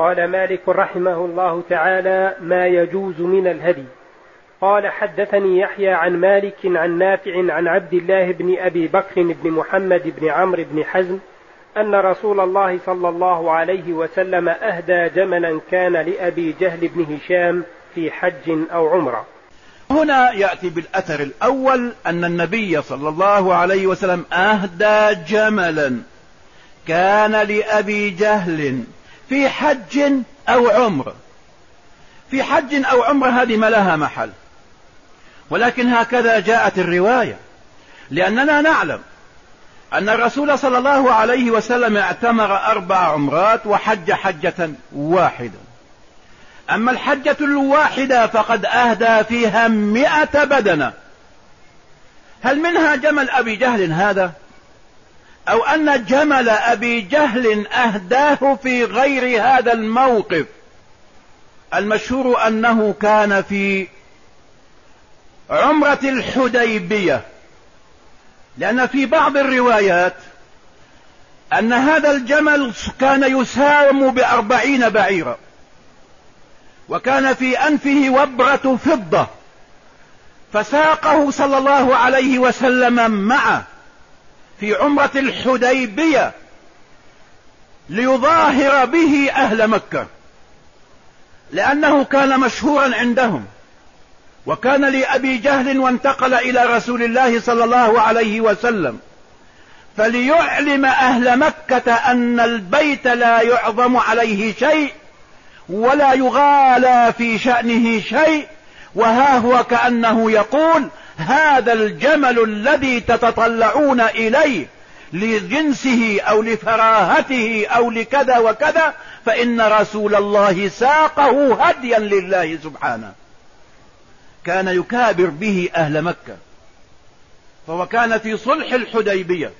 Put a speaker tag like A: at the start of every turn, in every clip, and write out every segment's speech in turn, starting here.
A: قال مالك رحمه الله تعالى ما يجوز من الهدي. قال حدثني يحيى عن مالك عن نافع عن عبد الله بن أبي بكر بن محمد بن عمرو بن حزم أن رسول الله صلى الله عليه وسلم أهدى جملا كان لأبي جهل بن هشام في حج أو عمرة.
B: هنا يأتي بالأثر الأول أن النبي صلى الله عليه وسلم أهدى جملا كان لأبي جهل في حج أو عمر. في حج أو عمر هذه ما لها محل. ولكن هكذا جاءت الرواية. لأننا نعلم أن الرسول صلى الله عليه وسلم اعتمر أربع عمرات وحج حجة واحدة. أما الحجة الواحدة فقد أهدى فيها مئة بدنة. هل منها جمل أبي جهل هذا؟ أو أن جمل أبي جهل أهداه في غير هذا الموقف. المشهور أنه كان في عمرة الحديبية. لأن في بعض الروايات أن هذا الجمل كان يسام بأربعين بعيرا. وكان في أنفه وبرة فضة. فساقه صلى الله عليه وسلم معه في عمرة الحديبية ليظاهر به أهل مكة لأنه كان مشهورا عندهم وكان لأبي جهل وانتقل إلى رسول الله صلى الله عليه وسلم فليعلم أهل مكة أن البيت لا يعظم عليه شيء ولا يغالى في شأنه شيء وها هو كأنه يقول هذا الجمل الذي تتطلعون إليه لجنسه أو لفراهته أو لكذا وكذا فإن رسول الله ساقه هديا لله سبحانه. كان يكابر به أهل مكة. فهو كان في صلح الحديبية.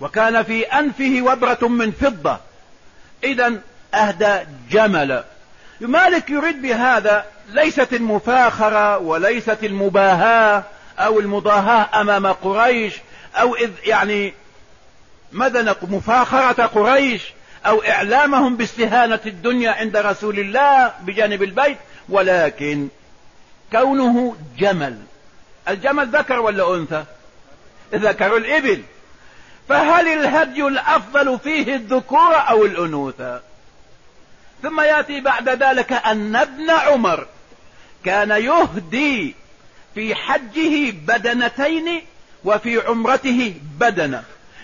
B: وكان في أنفه وبرة من فضة. إذا أهدى جمل مالك يريد بهذا ليست المفاخرة وليست المباهاة أو المضاهاة أمام قريش أو إذ يعني نقول مفاخرة قريش أو إعلامهم باستهانة الدنيا عند رسول الله بجانب البيت ولكن كونه جمل. الجمل ذكر ولا أنثى؟ ذكر الإبل. فهل الهدي الأفضل فيه الذكور أو الأنوثة؟ ثم يأتي بعد ذلك أن ابن عمر كان يهدي في حجه بدنتين وفي عمرته بدنة.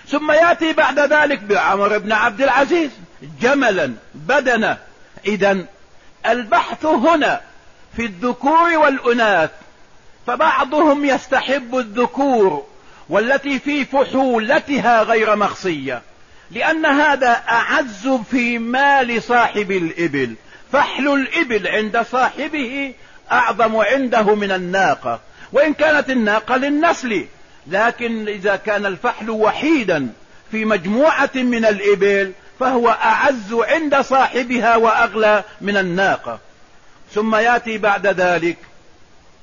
B: ثم يأتي بعد ذلك بعمر بن عبد العزيز جملا بدنة. إذا البحث هنا في الذكور والأناث فبعضهم يستحب الذكور والتي في فحولتها غير مخصية. لأن هذا أعز في مال صاحب الإبل. فحل الإبل عند صاحبه أعظم عنده من الناقة. وإن كانت الناقة للنسل. لكن إذا كان الفحل وحيدا في مجموعة من الإبل فهو أعز عند صاحبها وأغلى من الناقة. ثم يأتي بعد ذلك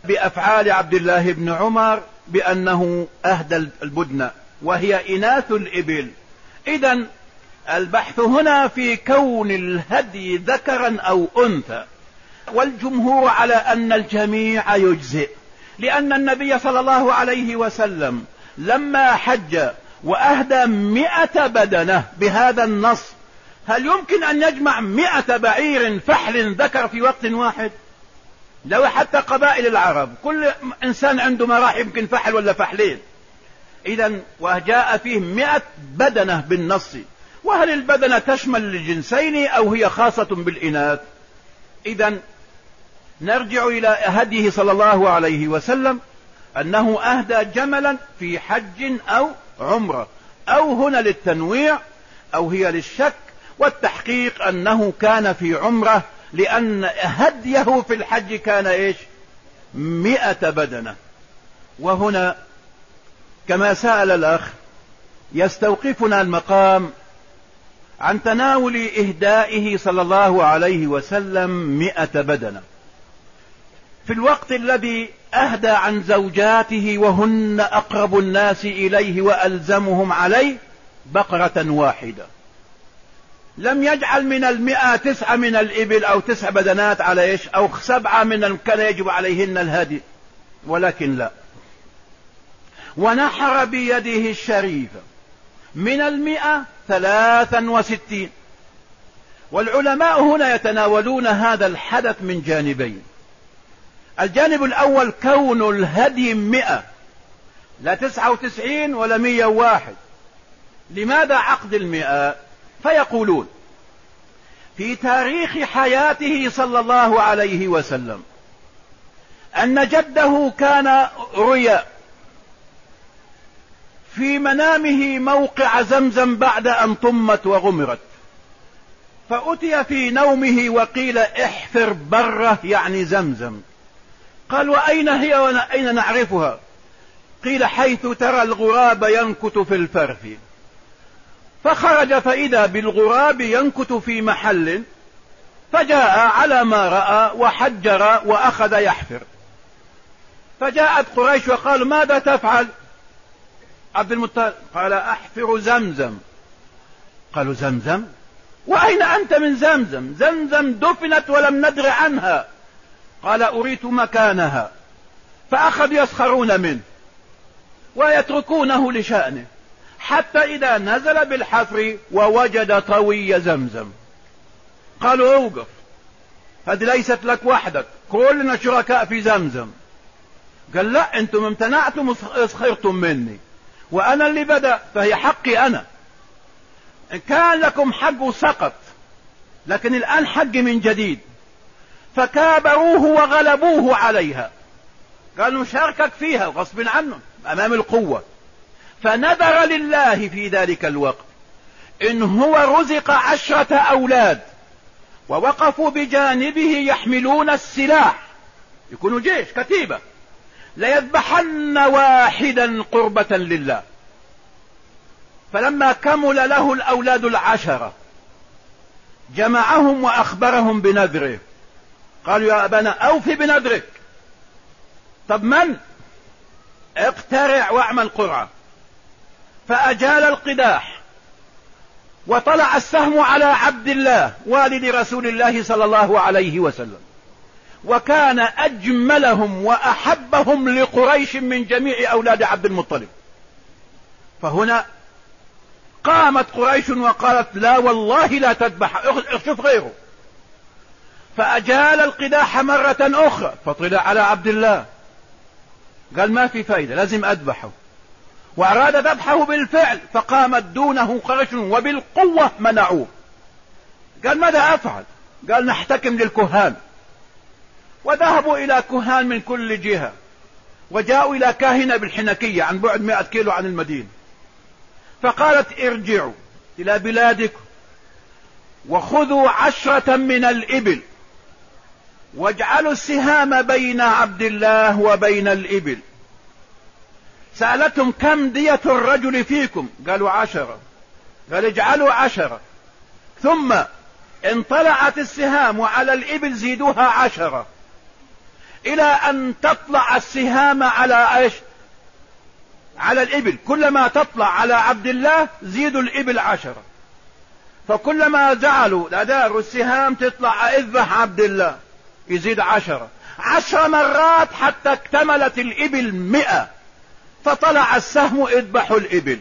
B: بأفعال عبد الله بن عمر بأنه أهدى البدن وهي إناث الإبل. إذا البحث هنا في كون الهدي ذكرا أو أنثى والجمهور على أن الجميع يجزئ لأن النبي صلى الله عليه وسلم لما حج وأهدى مئة بدنة بهذا النص هل يمكن أن يجمع مئة بعير فحل ذكر في وقت واحد؟ لو حتى قبائل العرب كل إنسان عنده ما راح يمكن فحل ولا فحلين. إذا وجاء فيه مئة بدنة بالنص. وهل البدنة تشمل الجنسين أو هي خاصة بالإناث؟ إذا نرجع إلى هديه صلى الله عليه وسلم أنه أهدى جملا في حج أو عمرة. أو هنا للتنويع أو هي للشك والتحقيق أنه كان في عمرة لأن هديه في الحج كان إيش؟ مئة بدنة. وهنا كما سأل الأخ يستوقفنا المقام عن تناول إهدائه صلى الله عليه وسلم مئة بدنة. في الوقت الذي أهدى عن زوجاته وهن أقرب الناس إليه وألزمهم عليه بقرة واحدة. لم يجعل من المئة تسعة من الإبل أو تسع بدنات على إيش أو سبعة من كان يجب عليهن الهدي ولكن لا. ونحر بيده الشريفة من المئة ثلاثا وستين. والعلماء هنا يتناولون هذا الحدث من جانبين. الجانب الأول كون الهدي مئة لا تسعة وتسعين ولا مية واحد. لماذا عقد المئة؟ فيقولون في تاريخ حياته صلى الله عليه وسلم أن جده كان ريا في منامه موقع زمزم بعد أن طمت وغمرت. فأتي في نومه وقيل احفر برة يعني زمزم. قال وأين هي وأين نعرفها؟ قيل حيث ترى الغراب ينكت في الفرث فخرج فإذا بالغراب ينكت في محل فجاء على ما رأى وحجر وأخذ يحفر. فجاءت قريش وقالوا ماذا تفعل؟ عبد المطلب قال أحفر زمزم. قالوا زمزم؟ وأين أنت من زمزم؟ زمزم دفنت ولم ندر عنها. قال أريت مكانها. فأخذوا يسخرون منه ويتركونه لشأنه. حتى إذا نزل بالحفر ووجد طوي زمزم. قالوا أوقف. هذه ليست لك وحدك. كلنا شركاء في زمزم. قال لا أنتم امتنعتم اسخرتم مني. وأنا اللي بدأ فهي حقي أنا. ان كان لكم حق سقط لكن الآن حقي من جديد. فكابروه وغلبوه عليها. قالوا نشاركك فيها غصب عنهم أمام القوة. فنذر لله في ذلك الوقت. إن هو رزق عشرة أولاد ووقفوا بجانبه يحملون السلاح. يكونوا جيش كتيبة. ليذبحن واحدا قربة لله. فلما كمل له الأولاد العشرة جمعهم وأخبرهم بنذره. قالوا يا أبانا أوف بنذرك. طب من؟ اقترع واعمل قرعة. فأجال القداح وطلع السهم على عبد الله والد رسول الله صلى الله عليه وسلم. وكان أجملهم وأحبهم لقريش من جميع أولاد عبد المطلب. فهنا قامت قريش وقالت لا والله لا تذبح شوف غيره. فأجال القداح مرة أخرى فطلع على عبد الله. قال ما في فايدة لازم أذبحه. وأراد ذبحه بالفعل فقامت دونه قريش وبالقوة منعوه. قال ماذا أفعل؟ قال نحتكم للكهان. وذهبوا إلى كهان من كل جهة. وجاءوا إلى كاهنة بالحنكية عن بعد مئة كيلو عن المدينة. فقالت ارجعوا إلى بلادكم وخذوا عشرة من الإبل واجعلوا السهام بين عبد الله وبين الإبل. سألتهم كم دية الرجل فيكم؟ قالوا عشرة. قال اجعلوا عشرة. ثم ان طلعت السهام على الإبل زيدوها عشرة. إلى أن تطلع السهام على إيش؟ على الإبل. كلما تطلع على عبد الله زيدوا الإبل عشرة. فكلما جعلوا الأدار السهام تطلع اذبح عبد الله يزيد عشرة. عشر مرات حتى اكتملت الإبل مئة. فطلع السهم اذبحوا الإبل.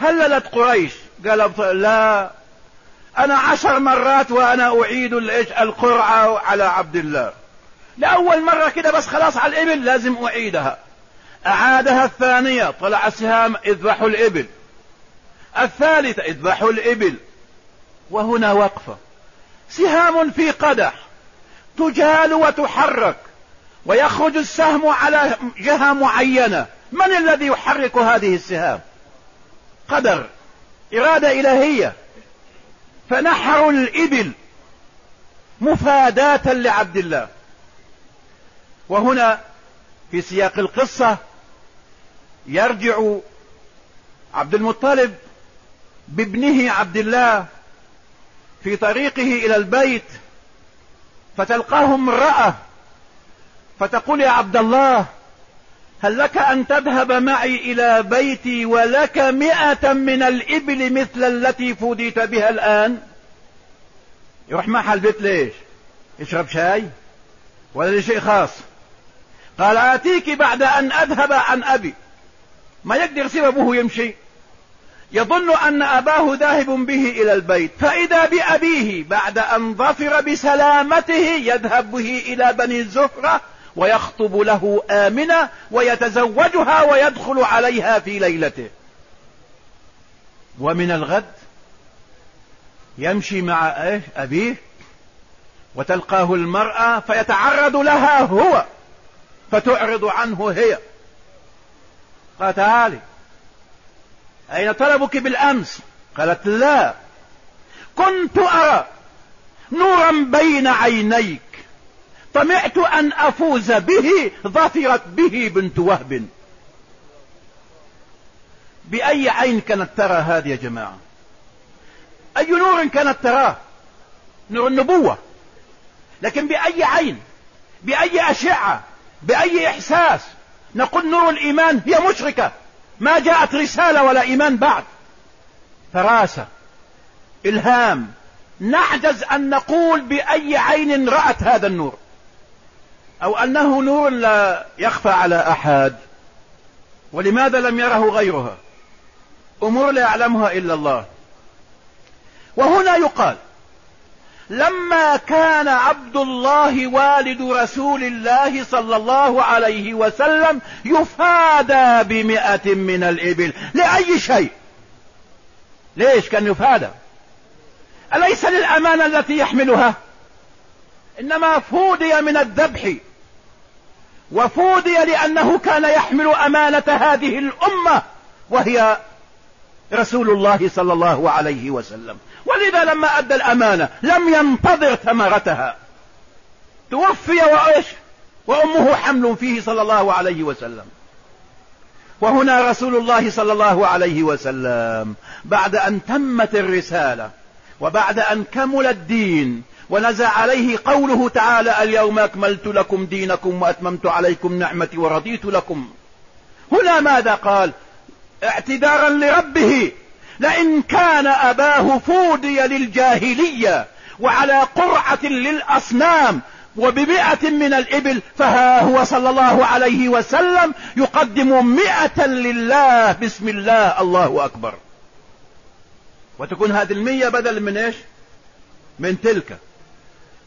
B: هللت قريش. قال لا. أنا عشر مرات وأنا أعيد القرعة على عبد الله. لأول مرة كده بس خلاص على الإبل لازم أعيدها. أعادها الثانية طلع السهام اذبحوا الإبل. الثالثة اذبحوا الإبل. وهنا وقفة. سهام في قدح تجال وتحرك ويخرج السهم على جهة معينة. من الذي يحرك هذه السهام؟ قدر إرادة إلهية. فنحروا الإبل مفاداة لعبد الله. وهنا في سياق القصة يرجع عبد المطلب بابنه عبد الله في طريقه إلى البيت فتلقاه امرأة فتقول يا عبد الله هل لك أن تذهب معي إلى بيتي ولك مئة من الإبل مثل التي فديت بها الآن؟ يروح معها البيت ليش؟ يشرب شاي ولا لشيء خاص؟ قال آتيك بعد أن أذهب عن أبي. ما يقدر يسيب أبوه يمشي. يظن أن أباه ذاهب به إلى البيت. فإذا بأبيه بعد أن ظفر بسلامته يذهب به إلى بني الزهرة ويخطب له آمنة ويتزوجها ويدخل عليها في ليلته. ومن الغد يمشي مع أبيه وتلقاه المرأة فيتعرض لها هو. فتعرض عنه هي. قال تعالي أين طلبك بالأمس؟ قالت لا. كنت أرى نورا بين عينيك. طمعت أن أفوز به ظفرت به بنت وهب. بأي عين كانت ترى هذه يا جماعة؟ أي نور كانت تراه؟ نور النبوة. لكن بأي عين؟ بأي أشعة؟ بأي إحساس. نقول نور الإيمان هي مشركة. ما جاءت رسالة ولا إيمان بعد. فراسة. إلهام. نعجز أن نقول بأي عين رأت هذا النور. أو أنه نور لا يخفى على أحد. ولماذا لم يره غيرها؟ أمور لا يعلمها إلا الله. وهنا يقال لما كان عبد الله والد رسول الله صلى الله عليه وسلم يفادى بمئة من الإبل. لأي شيء؟ ليش كان يفادى؟ أليس للأمانة التي يحملها؟ إنما فودي من الذبح. وفودي لأنه كان يحمل أمانة هذه الأمة وهي رسول الله صلى الله عليه وسلم. ولذا لما أدى الأمانة لم ينتظر ثمرتها. توفي وإيش وأمه حمل فيه صلى الله عليه وسلم. وهنا رسول الله صلى الله عليه وسلم بعد أن تمت الرسالة وبعد أن كمل الدين ونزع عليه قوله تعالى اليوم أكملت لكم دينكم وأتممت عليكم نعمتي ورضيت لكم. هنا ماذا قال؟ اعتذارا لربه. لئن كان أباه فودي للجاهلية وعلى قرعة للأصنام وبمئة من الإبل فها هو صلى الله عليه وسلم يقدم مئة لله. بسم الله الله أكبر. وتكون هذه المية بدل من إيش؟ من تلك.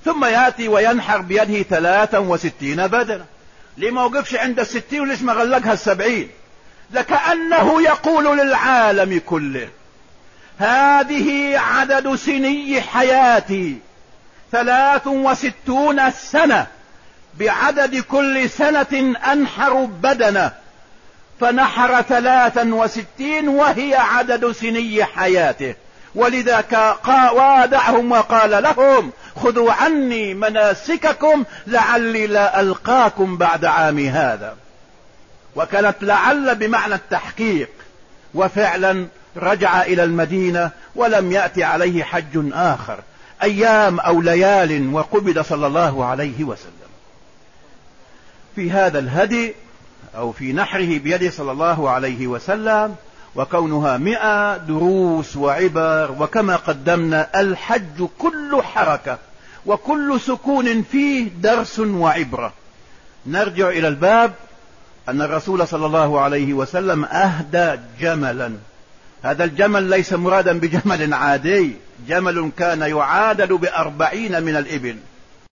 B: ثم يأتي وينحر بيده ثلاثا وستين بدلا. ليه ما وقفش عند الستين وليش ما غلقها السبعين؟ لكأنه يقول للعالم كله هذه عدد سني حياتي ثلاث وستون سنة بعدد كل سنة أنحر بدنه فنحر ثلاثا وستين وهي عدد سني حياته. ولذا وادعهم وقال لهم خذوا عني مناسككم لعلي لا ألقاكم بعد عامي هذا. وكانت لعل بمعنى التحقيق وفعلا رجع إلى المدينة ولم يأتي عليه حج آخر أيام أو ليال وقبض صلى الله عليه وسلم. في هذا الهدي أو في نحره بيده صلى الله عليه وسلم وكونها مئة دروس وعبر وكما قدمنا الحج كل حركة وكل سكون فيه درس وعبرة. نرجع إلى الباب أن الرسول صلى الله عليه وسلم أهدى جملا. هذا الجمل ليس مرادا بجمل عادي. جمل كان يعادل بأربعين من الإبل.